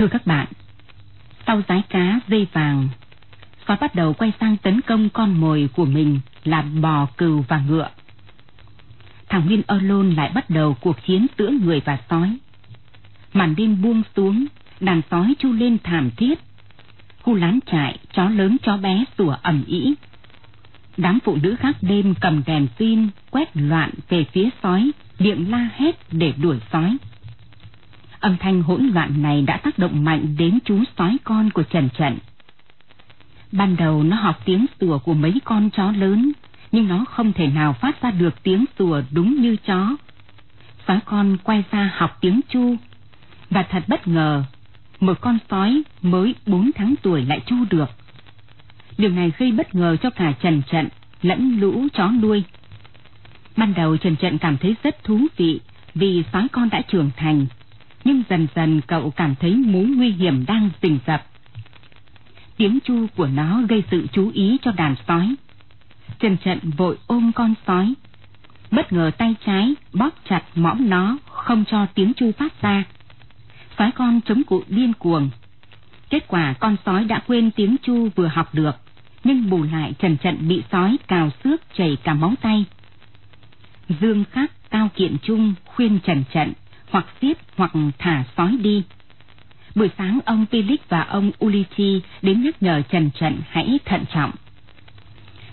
Thưa các bạn, sau giái cá dây vàng, sói bắt đầu quay sang tấn công con mồi của mình là bò, cừu và ngựa. Thằng Nguyên Lôn lại bắt đầu cuộc chiến giữa người và sói. Màn đêm buông xuống, đàn sói chu lên thảm thiết. Khu lán trại, chó lớn chó bé sủa ầm ĩ. Đám phụ nữ khác đêm cầm đèn pin quét loạn về phía sói, miệng la hét để đuổi sói. Âm thanh hỗn loạn này đã tác động mạnh đến chú sói con của Trần Trận. Ban đầu nó học tiếng sủa của mấy con chó lớn, nhưng nó không thể nào phát ra được tiếng sủa đúng như chó. Sói con quay ra học tiếng chu, và thật bất ngờ, một con sói mới bốn tháng tuổi lại chu được. Điều này gây bất ngờ cho cả Trần Trận lẫn lũ chó nuôi. Ban đầu Trần Trận cảm thấy rất thú vị vì sói con đã trưởng thành nhưng dần dần cậu cảm thấy mối nguy hiểm đang rình rập. Tiếng chu của nó gây sự chú ý cho đàn sói. Trần trận vội ôm con sói. Bất ngờ tay trái bóp chặt mõm nó, không cho tiếng chu phát ra. Sói con chống cự điên cuồng. Kết quả con sói đã quên tiếng chu vừa học được, nhưng bù lại Trần trận bị sói cào xước chảy cả móng tay. Dương Khắc Cao Kiện Trung khuyên Trần trận hoặc giết hoặc thả sói đi. Buổi sáng ông Felix và ông Ulichi đến nhắc nhở Trần Trận hãy thận trọng.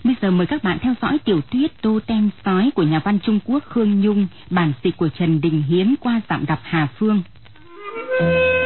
Bây giờ mời các bạn theo dõi tiểu thuyết Tô Tem Sói của nhà văn Trung Quốc Khương Nhung, bản dịch của Trần Đình Hiến qua giọng đọc Hà Phương. sói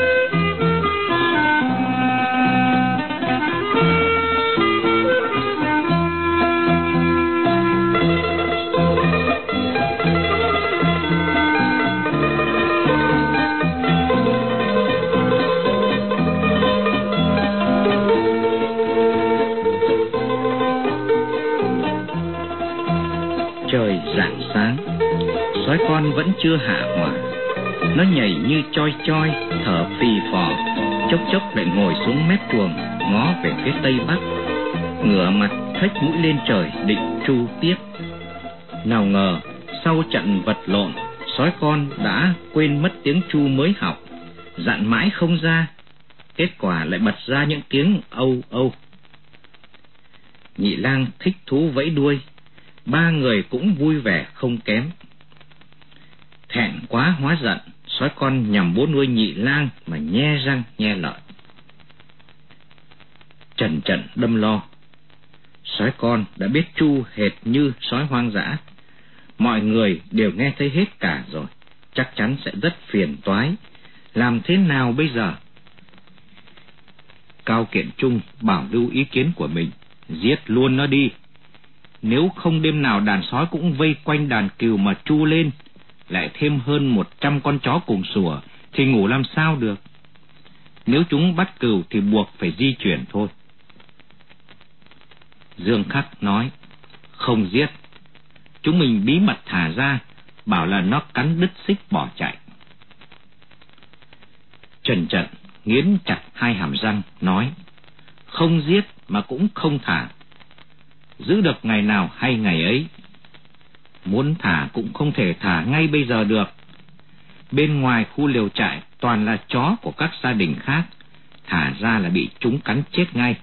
chưa hạ hỏa nó nhảy như choi choi, thở phì phò, chốc chốc lại ngồi xuống mép chuồng ngó về phía tây bắc. Ngửa mặt thách mũi lên trời, định tru tiếp. Nào ngờ, sau trận vật lộn, sói con đã quên mất tiếng chu mới học. Dặn mãi không ra, kết quả lại bật ra những tiếng âu âu. Nhị lang thích thú vẫy đuôi, ba người cũng vui vẻ không kém thẹn quá hóa giận, sói con nhằm bố nuôi nhị lang mà nhe răng, nhe lợi. Trần trần đâm lo. Sói con đã biết chu hệt như sói hoang dã. Mọi người đều nghe thấy hết cả rồi. Chắc chắn sẽ rất phiền toái. Làm thế nào bây giờ? Cao kiện trung bảo lưu ý kiến của mình. Giết luôn nó đi. Nếu không đêm nào đàn sói cũng vây quanh đàn cừu mà chu lên lại thêm hơn một trăm con chó cùng sủa, thì ngủ làm sao được? Nếu chúng bắt cừu thì buộc phải di chuyển thôi. Dương Khắc nói, không giết. Chúng mình bí mật thả ra, bảo là nó cắn đứt xích bỏ chạy. Trần trận nghiến chặt hai hàm răng, nói, không giết mà cũng không thả. Giữ được ngày nào hay ngày ấy, muốn thả cũng không thể thả ngay bây giờ được. Bên ngoài khu liều trại toàn là chó của các gia đình khác, thả ra là bị chúng cắn chết ngay.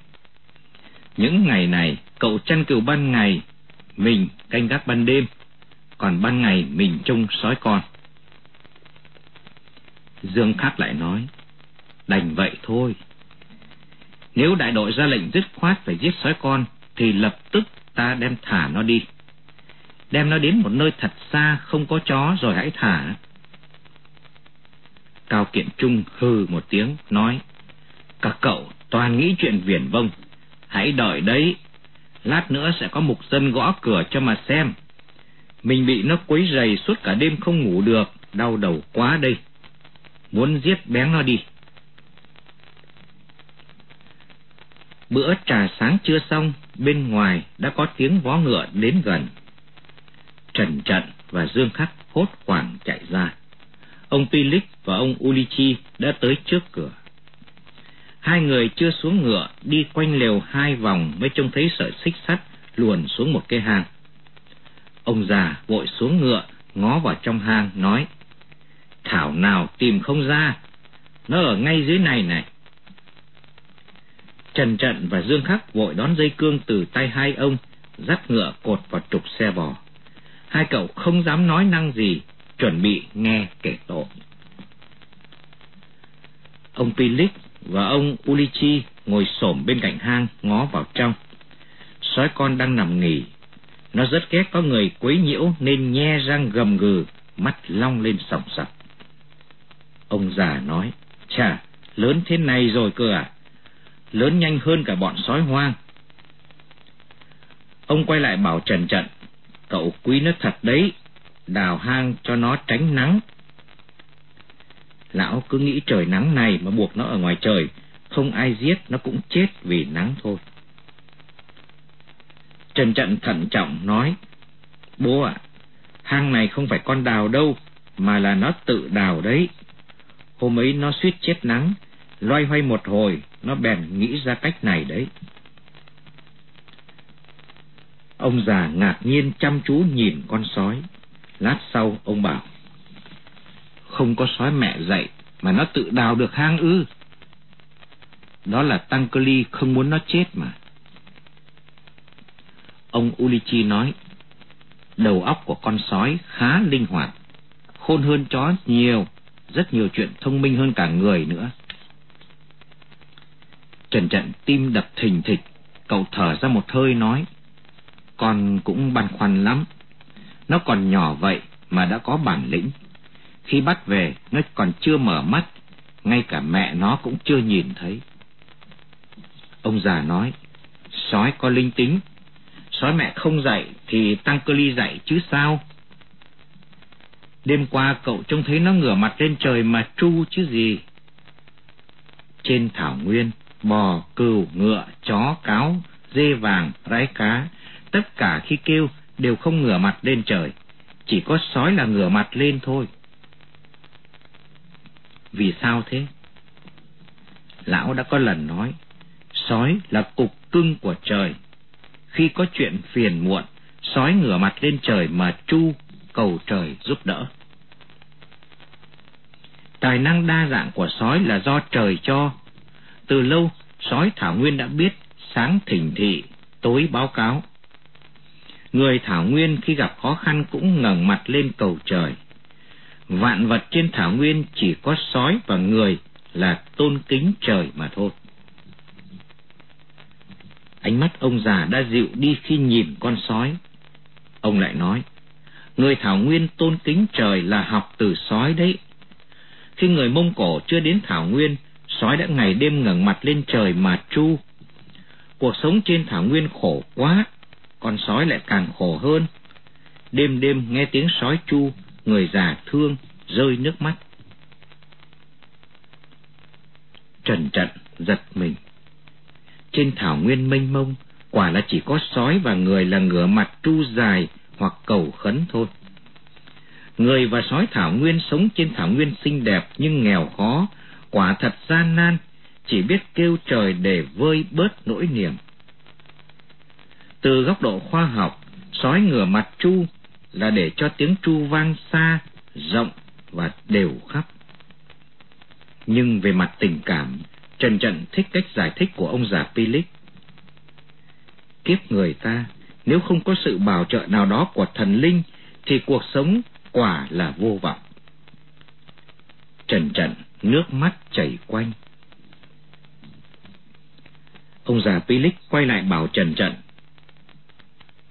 Những ngày này, cậu chăn cừu ban ngày, mình canh gác ban đêm, còn ban ngày mình trông sói con. Dương Khắc lại nói, đành vậy thôi. Nếu đại đội ra lệnh dứt khoát phải giết sói con, thì lập tức ta đem thả nó đi đem nó đến một nơi thật xa không có chó rồi hãy thả. Cao Kiện Trung hừ một tiếng, nói, Các cậu toàn nghĩ chuyện viển vông, hãy đợi đấy, lát nữa sẽ có mục dân gõ cửa cho mà xem. Mình bị nó quấy rầy suốt cả đêm không ngủ được, đau đầu quá đây. Muốn giết bén nó đi. Bữa trà sáng chưa xong, bên ngoài đã có tiếng vó ngựa đến gần. Trần Trận và Dương Khắc hốt hoảng chạy ra. Ông Pilik và ông Ulichi đã tới trước cửa. Hai người chưa xuống ngựa, đi quanh lều hai vòng mới trông thấy sợi xích sắt luồn xuống một cái hang. Ông già vội xuống ngựa, ngó vào trong hang, nói, Thảo nào tìm không ra, nó ở ngay dưới này này. Trần Trận và Dương Khắc vội đón dây cương từ tay hai ông, dắt ngựa cột vào trục xe bò. Hai cậu không dám nói năng gì, chuẩn bị nghe kể tội. Ông Pilik và ông Ulichi ngồi xổm bên cạnh hang ngó vào trong. Sói con đang nằm nghỉ. Nó rất ghét có người quấy nhiễu nên nhe răng gầm gừ, mắt long lên sòng sọc. Ông già nói, chà, lớn thế này rồi cơ à? Lớn nhanh hơn cả bọn sói hoang. Ông quay lại bảo Trần Trận, cậu quý nó thật đấy, đào hang cho nó tránh nắng. Lão cứ nghĩ trời nắng này mà buộc nó ở ngoài trời, không ai giết nó cũng chết vì nắng thôi. Trần Trận thận trọng nói, Bố ạ, hang này không phải con đào đâu, mà là nó tự đào đấy. Hôm ấy nó suýt chết nắng, loay hoay một hồi, nó bèn nghĩ ra cách này đấy. Ông già ngạc nhiên chăm chú nhìn con sói. Lát sau ông bảo, không có sói mẹ dậy mà nó tự đào được hang ư. Đó là Tăng Cơ Ly không muốn nó chết mà. Ông Ulichi nói, đầu óc của con sói khá linh hoạt, khôn hơn chó nhiều, rất nhiều chuyện thông minh hơn cả người nữa. Trần trận tim đập thình thịch, cậu thở ra một hơi nói, con cũng băn khoăn lắm. Nó còn nhỏ vậy mà đã có bản lĩnh. Khi bắt về, nó còn chưa mở mắt, ngay cả mẹ nó cũng chưa nhìn thấy. Ông già nói, sói có linh tính, sói mẹ không dạy thì tăng cơ ly dạy chứ sao? Đêm qua cậu trông thấy nó ngửa mặt lên trời mà tru chứ gì? Trên thảo nguyên, bò, cừu, ngựa, chó, cáo, dê vàng, rái cá, tất cả khi kêu đều không ngửa mặt lên trời, chỉ có sói là ngửa mặt lên thôi. Vì sao thế? Lão đã có lần nói, sói là cục cưng của trời. Khi có chuyện phiền muộn, sói ngửa mặt lên trời mà chu cầu trời giúp đỡ. Tài năng đa dạng của sói là do trời cho. Từ lâu, sói Thảo Nguyên đã biết sáng thỉnh thị, tối báo cáo. Người Thảo Nguyên khi gặp khó khăn cũng ngẩng mặt lên cầu trời. Vạn vật trên Thảo Nguyên chỉ có sói và người là tôn kính trời mà thôi. Ánh mắt ông già đã dịu đi khi nhìn con sói. Ông lại nói, người Thảo Nguyên tôn kính trời là học từ sói đấy. Khi người Mông Cổ chưa đến Thảo Nguyên, sói đã ngày đêm ngẩng mặt lên trời mà tru. Cuộc sống trên Thảo Nguyên khổ quá, con sói lại càng khổ hơn. Đêm đêm nghe tiếng sói chu, người già thương, rơi nước mắt. Trần trận giật mình. Trên thảo nguyên mênh mông, quả là chỉ có sói và người là ngửa mặt tru dài hoặc cầu khấn thôi. Người và sói thảo nguyên sống trên thảo nguyên xinh đẹp nhưng nghèo khó, quả thật gian nan, chỉ biết kêu trời để vơi bớt nỗi niềm. Từ góc độ khoa học, sói ngửa mặt chu là để cho tiếng chu vang xa, rộng và đều khắp. Nhưng về mặt tình cảm, Trần Trận thích cách giải thích của ông già Philip. Kiếp người ta, nếu không có sự bảo trợ nào đó của thần linh, thì cuộc sống quả là vô vọng. Trần Trận nước mắt chảy quanh. Ông già Philip quay lại bảo Trần Trận.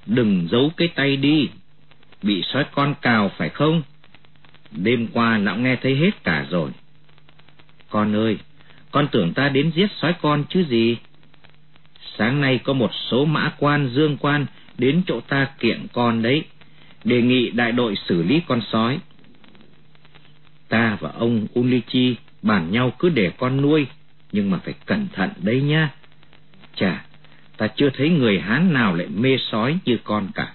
Đừng giấu cái tay đi, bị sói con cào phải không? Đêm qua lão nghe thấy hết cả rồi. Con ơi, con tưởng ta đến giết sói con chứ gì? Sáng nay có một số mã quan, dương quan đến chỗ ta kiện con đấy, đề nghị đại đội xử lý con sói. Ta và ông unlichi bàn nhau cứ để con nuôi, nhưng mà phải cẩn thận đấy nha. Chà, ta chưa thấy người Hán nào lại mê sói như con cả.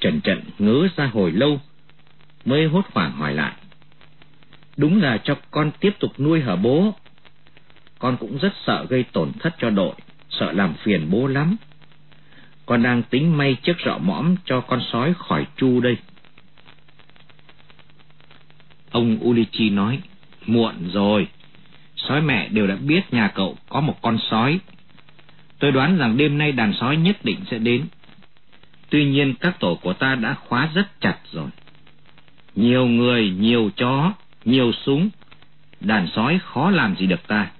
Trần Trận ngớ ra hồi lâu, mới hốt hoảng hỏi lại. Đúng là cho con tiếp tục nuôi hở bố? Con cũng rất sợ gây tổn thất cho đội, sợ làm phiền bố lắm. Con đang tính may chiếc rọ mõm cho con sói khỏi chu đây. Ông Ulichi nói, muộn rồi. Sói mẹ đều đã biết nhà cậu có một con sói. Tôi đoán rằng đêm nay đàn sói nhất định sẽ đến. Tuy nhiên các tổ của ta đã khóa rất chặt rồi. Nhiều người, nhiều chó, nhiều súng. Đàn sói khó làm gì được ta.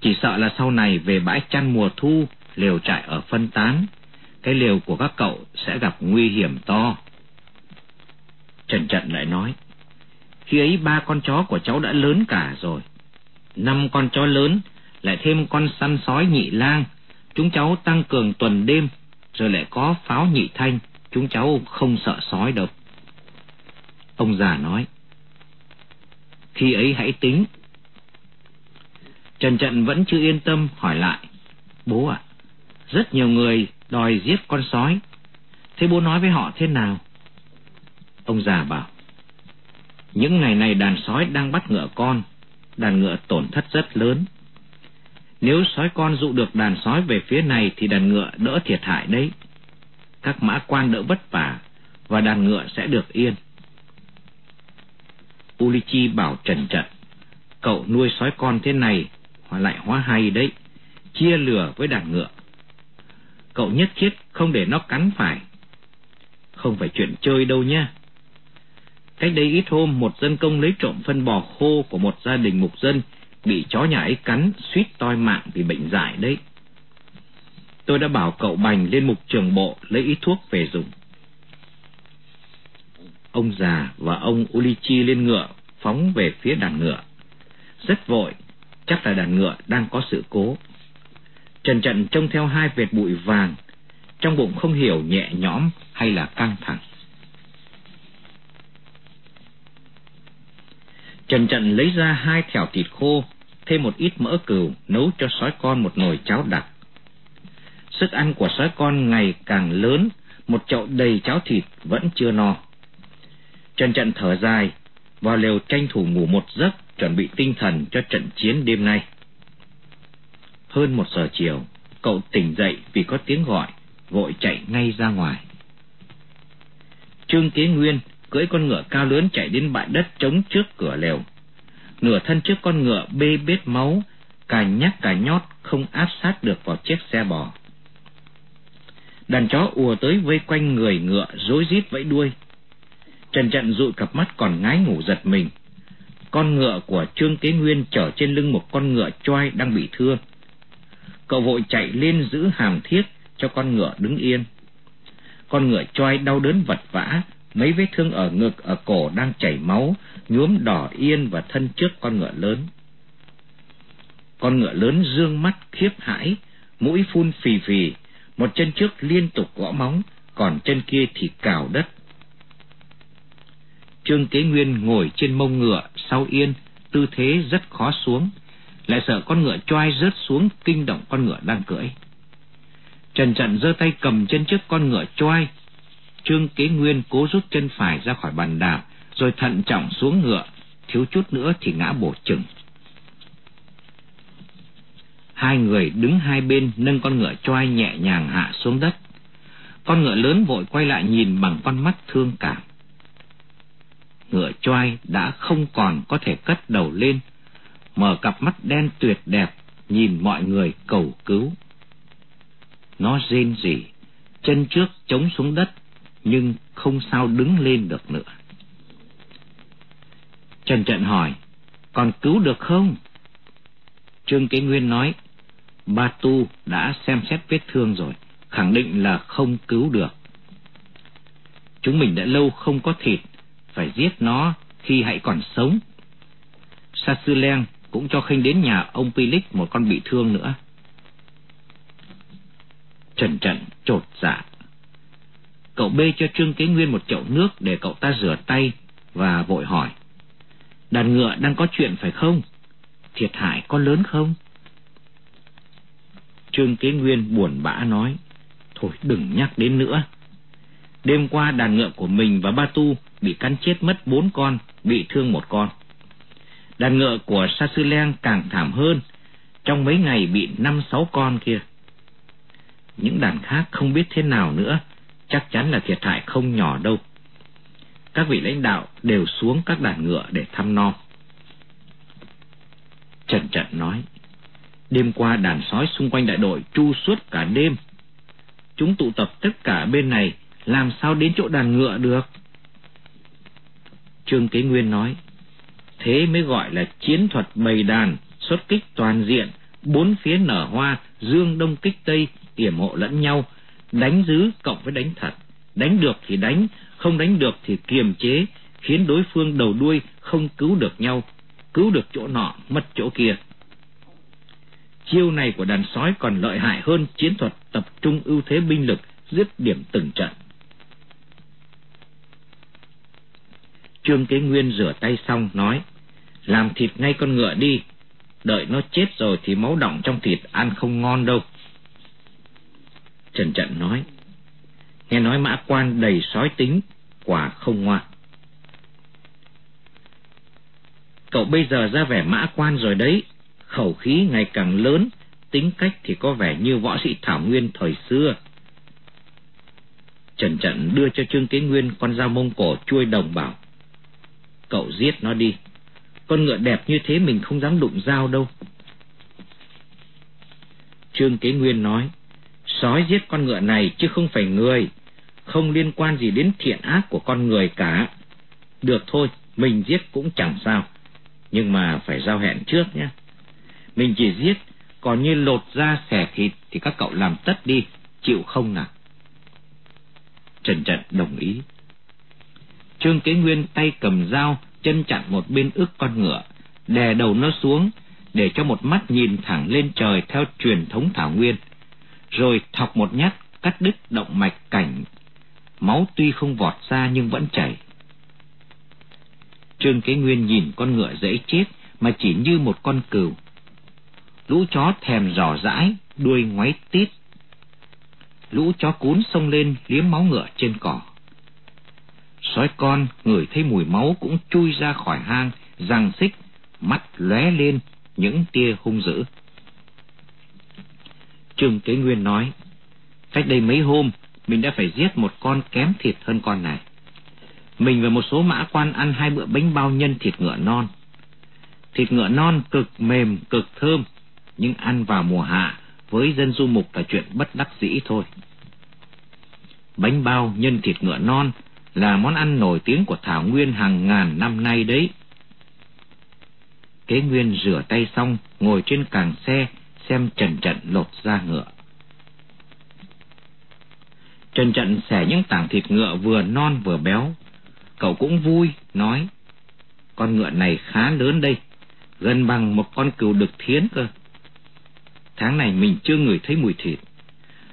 Chỉ sợ là sau này về bãi chăn mùa thu, lều trại ở phân tán, cái lều của các cậu sẽ gặp nguy hiểm to. Trần Trận lại nói, khi ấy ba con chó của cháu đã lớn cả rồi. Năm con chó lớn, lại thêm con săn sói nhị lang, chúng cháu tăng cường tuần đêm, rồi lại có pháo nhị thanh, chúng cháu không sợ sói đâu. Ông già nói, khi ấy hãy tính. Trần Trận vẫn chưa yên tâm hỏi lại, bố ạ, rất nhiều người đòi giết con sói, thế bố nói với họ thế nào? Ông già bảo, những ngày này đàn sói đang bắt ngựa con, đàn ngựa tổn thất rất lớn. Nếu sói con dụ được đàn sói về phía này thì đàn ngựa đỡ thiệt hại đấy. Các mã quan đỡ vất vả và đàn ngựa sẽ được yên. Ulichi bảo trần trận, cậu nuôi sói con thế này hóa lại hóa hay đấy, chia lửa với đàn ngựa. Cậu nhất thiết không để nó cắn phải. Không phải chuyện chơi đâu nha. Cách đây ít hôm, một dân công lấy trộm phân bò khô của một gia đình mục dân, bị chó nhà ấy cắn, suýt toi mạng vì bệnh dại đấy. Tôi đã bảo cậu Bành lên mục trường bộ lấy ít thuốc về dùng. Ông già và ông Ulichi lên ngựa, phóng về phía đàn ngựa. Rất vội, chắc là đàn ngựa đang có sự cố. Trần trận trông theo hai vệt bụi vàng, trong bụng không hiểu nhẹ nhõm hay là căng thẳng. Trần Trần lấy ra hai thẻo thịt khô, thêm một ít mỡ cừu, nấu cho sói con một nồi cháo đặc. Sức ăn của sói con ngày càng lớn, một chậu đầy cháo thịt vẫn chưa no. Trần Trần thở dài, vào lều tranh thủ ngủ một giấc, chuẩn bị tinh thần cho trận chiến đêm nay. Hơn một giờ chiều, cậu tỉnh dậy vì có tiếng gọi, vội chạy ngay ra ngoài. Trương Kế Nguyên cưỡi con ngựa cao lớn chạy đến bãi đất trống trước cửa lều. Nửa thân trước con ngựa bê bết máu, cà nhắc cà nhót không áp sát được vào chiếc xe bò. Đàn chó ùa tới vây quanh người ngựa rối rít vẫy đuôi. Trần trận dụi cặp mắt còn ngái ngủ giật mình. Con ngựa của Trương Kế Nguyên chở trên lưng một con ngựa choai đang bị thương. Cậu vội chạy lên giữ hàm thiết cho con ngựa đứng yên. Con ngựa choai đau đớn vật vã, mấy vết thương ở ngực, ở cổ đang chảy máu, nhuốm đỏ yên và thân trước con ngựa lớn. Con ngựa lớn dương mắt khiếp hãi, mũi phun phì phì, một chân trước liên tục gõ móng, còn chân kia thì cào đất. Trương kế nguyên ngồi trên mông ngựa sau yên, tư thế rất khó xuống, lại sợ con ngựa choai rớt xuống kinh động con ngựa đang cưỡi. Trần trận giơ tay cầm chân trước con ngựa choai Trương Kế Nguyên cố rút chân phải ra khỏi bàn đạp, rồi thận trọng xuống ngựa, thiếu chút nữa thì ngã bổ chừng. Hai người đứng hai bên nâng con ngựa choai nhẹ nhàng hạ xuống đất. Con ngựa lớn vội quay lại nhìn bằng con mắt thương cảm. Ngựa choai đã không còn có thể cất đầu lên, mở cặp mắt đen tuyệt đẹp, nhìn mọi người cầu cứu. Nó rên rỉ, chân trước chống xuống đất, nhưng không sao đứng lên được nữa. Trần Trận hỏi, còn cứu được không? Trương Kế Nguyên nói, Ba Tu đã xem xét vết thương rồi, khẳng định là không cứu được. Chúng mình đã lâu không có thịt, phải giết nó khi hãy còn sống. Sa Sư Leng cũng cho khinh đến nhà ông Pilic một con bị thương nữa. Trần trận trột dạ. Cậu bê cho Trương Kế Nguyên một chậu nước để cậu ta rửa tay và vội hỏi. Đàn ngựa đang có chuyện phải không? Thiệt hại có lớn không? Trương Kế Nguyên buồn bã nói. Thôi đừng nhắc đến nữa. Đêm qua đàn ngựa của mình và ba tu bị cắn chết mất bốn con, bị thương một con. Đàn ngựa của Sa Sư Leng càng thảm hơn, trong mấy ngày bị năm sáu con kia. Những đàn khác không biết thế nào nữa, chắc chắn là thiệt hại không nhỏ đâu. Các vị lãnh đạo đều xuống các đàn ngựa để thăm non. Trần Trận nói, đêm qua đàn sói xung quanh đại đội tru suốt cả đêm. Chúng tụ tập tất cả bên này, làm sao đến chỗ đàn ngựa được? Trương Kế Nguyên nói, thế mới gọi là chiến thuật bầy đàn, xuất kích toàn diện, bốn phía nở hoa, dương đông kích tây, yểm hộ lẫn nhau, đánh giữ cộng với đánh thật. Đánh được thì đánh, không đánh được thì kiềm chế, khiến đối phương đầu đuôi không cứu được nhau, cứu được chỗ nọ, mất chỗ kia. Chiêu này của đàn sói còn lợi hại hơn chiến thuật tập trung ưu thế binh lực, dứt điểm từng trận. Trương Kế Nguyên rửa tay xong nói, làm thịt ngay con ngựa đi, đợi nó chết rồi thì máu động trong thịt ăn không ngon đâu. Trần Trận nói, nghe nói mã quan đầy sói tính, quả không ngoan. Cậu bây giờ ra vẻ mã quan rồi đấy, khẩu khí ngày càng lớn, tính cách thì có vẻ như võ sĩ Thảo Nguyên thời xưa. Trần Trận đưa cho Trương Kế Nguyên con dao mông cổ chuôi đồng bảo. Cậu giết nó đi. Con ngựa đẹp như thế mình không dám đụng dao đâu. Trương Kế Nguyên nói, sói giết con ngựa này chứ không phải người, không liên quan gì đến thiện ác của con người cả. Được thôi, mình giết cũng chẳng sao, nhưng mà phải giao hẹn trước nhé. Mình chỉ giết, còn như lột da xẻ thịt thì các cậu làm tất đi, chịu không nào? Trần Trần đồng ý. Trương Kế Nguyên tay cầm dao, chân chặn một bên ức con ngựa, đè đầu nó xuống, để cho một mắt nhìn thẳng lên trời theo truyền thống Thảo Nguyên, rồi thọc một nhát cắt đứt động mạch cảnh. Máu tuy không vọt ra nhưng vẫn chảy. Trương Kế Nguyên nhìn con ngựa dễ chết mà chỉ như một con cừu. Lũ chó thèm dò dãi, đuôi ngoáy tít. Lũ chó cún xông lên liếm máu ngựa trên cỏ. Sói con ngửi thấy mùi máu cũng chui ra khỏi hang, răng xích, mắt lóe lên những tia hung dữ. Trương Kế Nguyên nói, cách đây mấy hôm, mình đã phải giết một con kém thịt hơn con này. Mình và một số mã quan ăn hai bữa bánh bao nhân thịt ngựa non. Thịt ngựa non cực mềm, cực thơm, nhưng ăn vào mùa hạ với dân du mục là chuyện bất đắc dĩ thôi. Bánh bao nhân thịt ngựa non là món ăn nổi tiếng của Thảo Nguyên hàng ngàn năm nay đấy. Kế Nguyên rửa tay xong, ngồi trên càng xe, xem Trần Trận lột da ngựa. Trần Trận xẻ những tảng thịt ngựa vừa non vừa béo. Cậu cũng vui, nói, con ngựa này khá lớn đây, gần bằng một con cừu đực thiến cơ. Tháng này mình chưa ngửi thấy mùi thịt.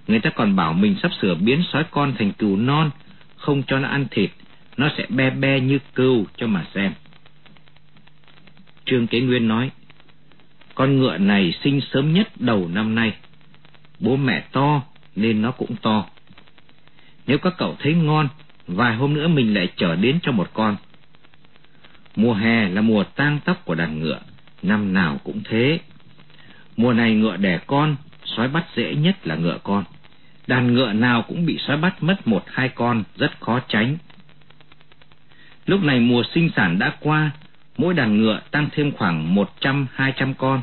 Người ta còn bảo mình sắp sửa biến sói con thành cừu non, không cho nó ăn thịt, nó sẽ be be như cừu cho mà xem. Trương Kế Nguyên nói, con ngựa này sinh sớm nhất đầu năm nay. Bố mẹ to nên nó cũng to. Nếu các cậu thấy ngon, vài hôm nữa mình lại trở đến cho một con. Mùa hè là mùa tang tóc của đàn ngựa, năm nào cũng thế. Mùa này ngựa đẻ con, sói bắt dễ nhất là ngựa con. Đàn ngựa nào cũng bị sói bắt mất một hai con, rất khó tránh. Lúc này mùa sinh sản đã qua, mỗi đàn ngựa tăng thêm khoảng một trăm hai trăm con.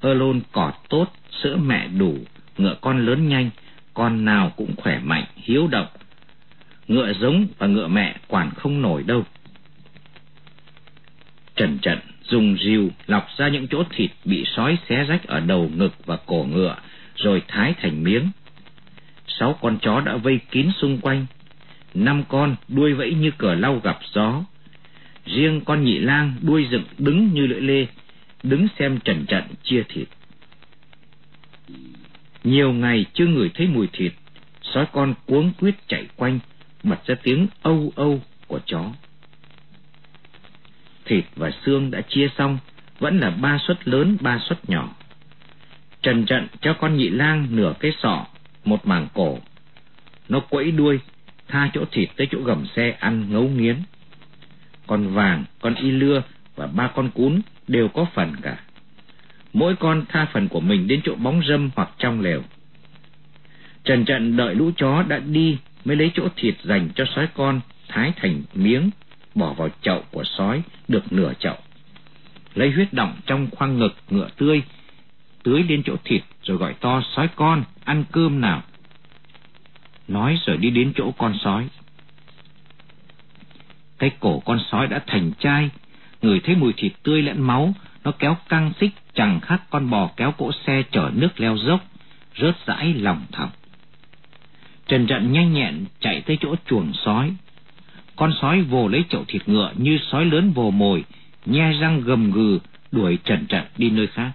Ơ lôn cỏ tốt, sữa mẹ đủ, ngựa con lớn nhanh, con nào cũng khỏe mạnh, hiếu động. Ngựa giống và ngựa mẹ quản không nổi đâu. Trần trận dùng rìu lọc ra những chỗ thịt bị sói xé rách ở đầu ngực và cổ ngựa, rồi thái thành miếng. Sáu con chó đã vây kín xung quanh. Năm con đuôi vẫy như cờ lau gặp gió. Riêng con nhị lang đuôi dựng đứng như lưỡi lê, đứng xem trần trận chia thịt. Nhiều ngày chưa ngửi thấy mùi thịt, sói con cuống quýt chạy quanh, bật ra tiếng âu âu của chó. Thịt và xương đã chia xong, vẫn là ba suất lớn ba suất nhỏ. Trần trận cho con nhị lang nửa cái sọ, một mảng cổ. Nó quẫy đuôi, tha chỗ thịt tới chỗ gầm xe ăn ngấu nghiến. Con vàng, con y lưa và ba con cún đều có phần cả. Mỗi con tha phần của mình đến chỗ bóng râm hoặc trong lều. Trần trận đợi lũ chó đã đi mới lấy chỗ thịt dành cho sói con thái thành miếng, bỏ vào chậu của sói được nửa chậu. Lấy huyết động trong khoang ngực ngựa tươi, tưới lên chỗ thịt rồi gọi to sói con, ăn cơm nào. Nói rồi đi đến chỗ con sói. Cái cổ con sói đã thành chai, người thấy mùi thịt tươi lẫn máu, nó kéo căng xích chẳng khác con bò kéo cỗ xe chở nước leo dốc, rớt rãi lòng thòng. Trần trận nhanh nhẹn chạy tới chỗ chuồng sói. Con sói vồ lấy chậu thịt ngựa như sói lớn vồ mồi, nhe răng gầm gừ, đuổi Trần trận đi nơi khác.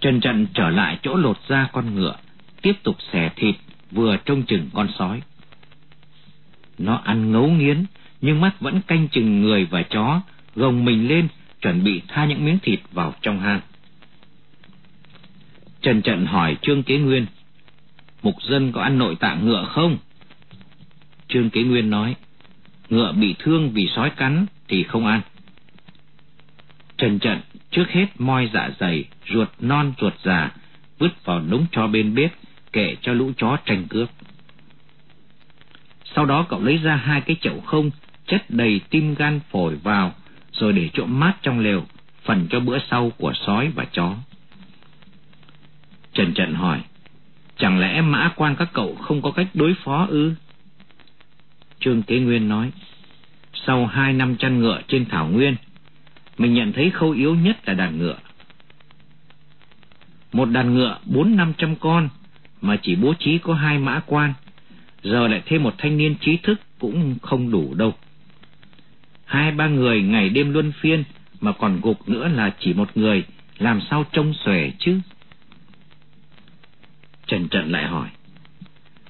Trần trận trở lại chỗ lột da con ngựa, tiếp tục xẻ thịt, vừa trông chừng con sói. Nó ăn ngấu nghiến, nhưng mắt vẫn canh chừng người và chó, gồng mình lên, chuẩn bị tha những miếng thịt vào trong hang. Trần Trận hỏi Trương Kế Nguyên, Mục dân có ăn nội tạng ngựa không? Trương Kế Nguyên nói, ngựa bị thương vì sói cắn thì không ăn. Trần Trận trước hết moi dạ dày, ruột non ruột già, vứt vào đống cho bên bếp, kệ cho lũ chó tranh cướp. Sau đó cậu lấy ra hai cái chậu không, chất đầy tim gan phổi vào, rồi để chỗ mát trong lều, phần cho bữa sau của sói và chó. Trần trần hỏi, chẳng lẽ mã quan các cậu không có cách đối phó ư? Trương Kế Nguyên nói, sau hai năm chăn ngựa trên thảo nguyên, mình nhận thấy khâu yếu nhất là đàn ngựa. Một đàn ngựa bốn năm trăm con mà chỉ bố trí có hai mã quan, giờ lại thêm một thanh niên trí thức cũng không đủ đâu. Hai ba người ngày đêm luân phiên mà còn gục nữa là chỉ một người, làm sao trông xòe chứ? Trần Trận lại hỏi,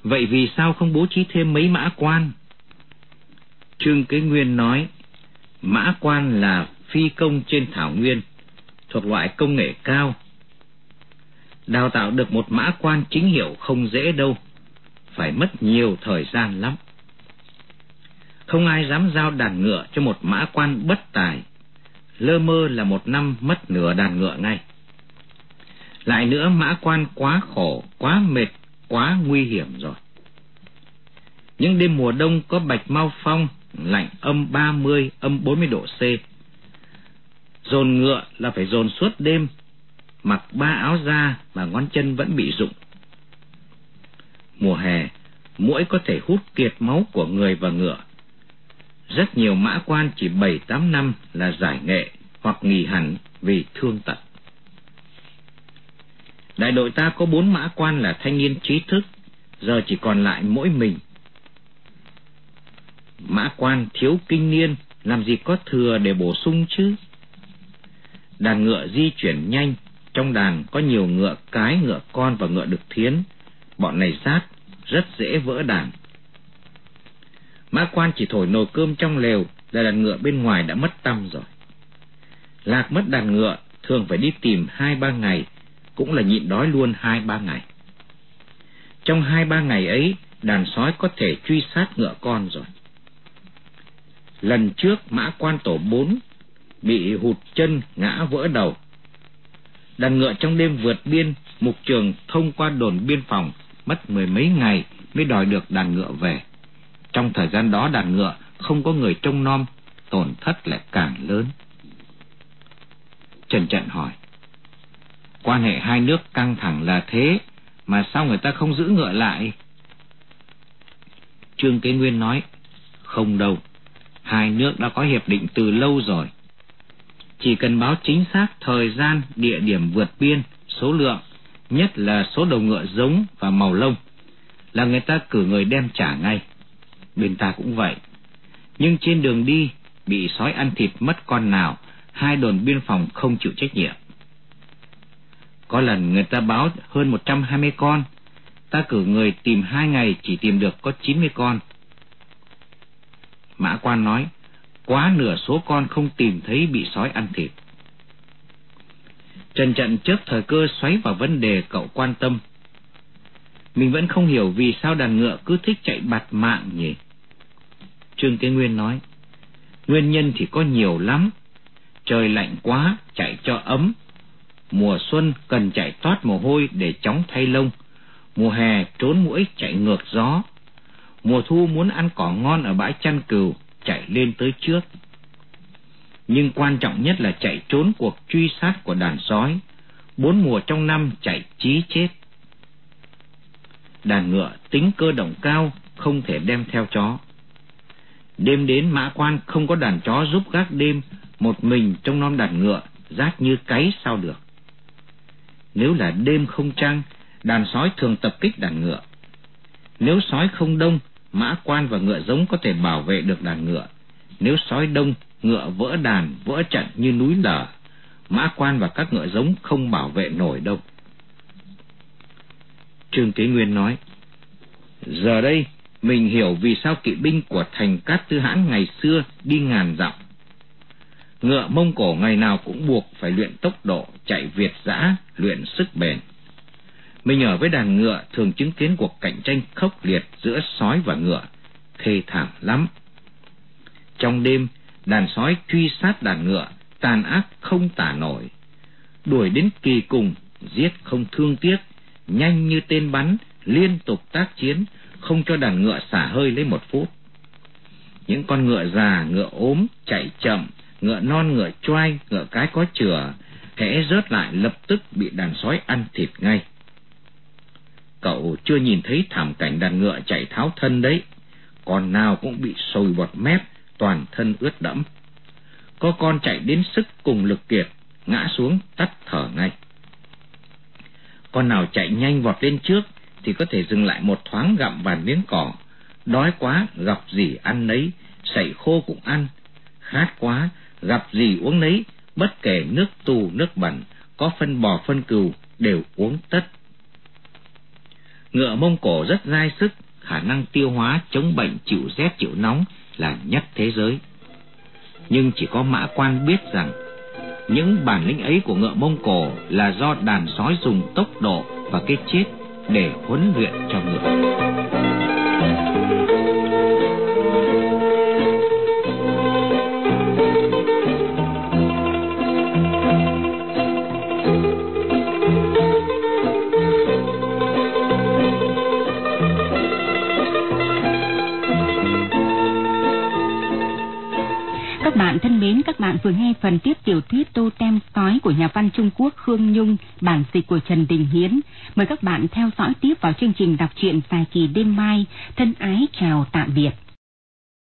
vậy vì sao không bố trí thêm mấy mã quan? Trương Kế Nguyên nói, mã quan là phi công trên thảo nguyên, thuộc loại công nghệ cao. Đào tạo được một mã quan chính hiệu không dễ đâu, phải mất nhiều thời gian lắm. Không ai dám giao đàn ngựa cho một mã quan bất tài, lơ mơ là một năm mất nửa đàn ngựa ngay. Lại nữa mã quan quá khổ, quá mệt, quá nguy hiểm rồi. Những đêm mùa đông có bạch mau phong, lạnh âm 30, âm 40 độ C. Dồn ngựa là phải dồn suốt đêm, mặc ba áo da mà ngón chân vẫn bị rụng. Mùa hè, muỗi có thể hút kiệt máu của người và ngựa. Rất nhiều mã quan chỉ 7-8 năm là giải nghệ hoặc nghỉ hẳn vì thương tật. Đại đội ta có bốn mã quan là thanh niên trí thức, giờ chỉ còn lại mỗi mình. Mã quan thiếu kinh niên, làm gì có thừa để bổ sung chứ? Đàn ngựa di chuyển nhanh, trong đàn có nhiều ngựa cái, ngựa con và ngựa đực thiến. Bọn này sát, rất dễ vỡ đàn. Mã quan chỉ thổi nồi cơm trong lều là đàn ngựa bên ngoài đã mất tâm rồi. Lạc mất đàn ngựa thường phải đi tìm hai ba ngày cũng là nhịn đói luôn hai ba ngày. Trong hai ba ngày ấy, đàn sói có thể truy sát ngựa con rồi. Lần trước mã quan tổ bốn bị hụt chân ngã vỡ đầu. Đàn ngựa trong đêm vượt biên, mục trường thông qua đồn biên phòng, mất mười mấy ngày mới đòi được đàn ngựa về. Trong thời gian đó đàn ngựa không có người trông nom, tổn thất lại càng lớn. Trần Trận hỏi, Quan hệ hai nước căng thẳng là thế, mà sao người ta không giữ ngựa lại? Trương Kế Nguyên nói, không đâu, hai nước đã có hiệp định từ lâu rồi. Chỉ cần báo chính xác thời gian, địa điểm vượt biên, số lượng, nhất là số đầu ngựa giống và màu lông, là người ta cử người đem trả ngay. Bên ta cũng vậy. Nhưng trên đường đi, bị sói ăn thịt mất con nào, hai đồn biên phòng không chịu trách nhiệm. Có lần người ta báo hơn 120 con, ta cử người tìm hai ngày chỉ tìm được có 90 con. Mã quan nói, quá nửa số con không tìm thấy bị sói ăn thịt. Trần Trận chớp thời cơ xoáy vào vấn đề cậu quan tâm. Mình vẫn không hiểu vì sao đàn ngựa cứ thích chạy bạt mạng nhỉ? Trương Tế Nguyên nói, nguyên nhân thì có nhiều lắm. Trời lạnh quá, chạy cho ấm. Mùa xuân cần chạy toát mồ hôi để chóng thay lông. Mùa hè trốn mũi chạy ngược gió. Mùa thu muốn ăn cỏ ngon ở bãi chăn cừu, chạy lên tới trước nhưng quan trọng nhất là chạy trốn cuộc truy sát của đàn sói, bốn mùa trong năm chạy chí chết. Đàn ngựa tính cơ động cao, không thể đem theo chó. Đêm đến mã quan không có đàn chó giúp gác đêm, một mình trong non đàn ngựa, rát như cáy sao được. Nếu là đêm không trăng, đàn sói thường tập kích đàn ngựa. Nếu sói không đông, mã quan và ngựa giống có thể bảo vệ được đàn ngựa. Nếu sói đông, ngựa vỡ đàn, vỡ trận như núi lở. Mã quan và các ngựa giống không bảo vệ nổi đâu. Trương Kế Nguyên nói, Giờ đây, mình hiểu vì sao kỵ binh của thành Cát Tư Hãn ngày xưa đi ngàn dặm. Ngựa Mông Cổ ngày nào cũng buộc phải luyện tốc độ, chạy việt dã, luyện sức bền. Mình ở với đàn ngựa thường chứng kiến cuộc cạnh tranh khốc liệt giữa sói và ngựa, thê thảm lắm. Trong đêm, đàn sói truy sát đàn ngựa, tàn ác không tả nổi. Đuổi đến kỳ cùng, giết không thương tiếc, nhanh như tên bắn, liên tục tác chiến, không cho đàn ngựa xả hơi lấy một phút. Những con ngựa già, ngựa ốm, chạy chậm, ngựa non, ngựa choai, ngựa cái có chửa, hễ rớt lại lập tức bị đàn sói ăn thịt ngay. Cậu chưa nhìn thấy thảm cảnh đàn ngựa chạy tháo thân đấy, con nào cũng bị sồi bọt mép, toàn thân ướt đẫm. Có con chạy đến sức cùng lực kiệt, ngã xuống tắt thở ngay. Con nào chạy nhanh vọt lên trước thì có thể dừng lại một thoáng gặm vài miếng cỏ. Đói quá, gặp gì ăn nấy, sậy khô cũng ăn. Khát quá, gặp gì uống nấy, bất kể nước tù, nước bẩn, có phân bò phân cừu, đều uống tất. Ngựa Mông Cổ rất dai sức, khả năng tiêu hóa, chống bệnh, chịu rét, chịu nóng, là nhất thế giới. Nhưng chỉ có mã quan biết rằng, những bản lĩnh ấy của ngựa Mông Cổ là do đàn sói dùng tốc độ và cái chết để huấn luyện cho ngựa. Thân mến các bạn vừa nghe phần tiếp tiểu thuyết Tô Tem Sói của nhà văn Trung Quốc Khương Nhung, bản dịch của Trần Đình Hiến. Mời các bạn theo dõi tiếp vào chương trình đọc truyện dài kỳ đêm mai. Thân ái chào tạm biệt.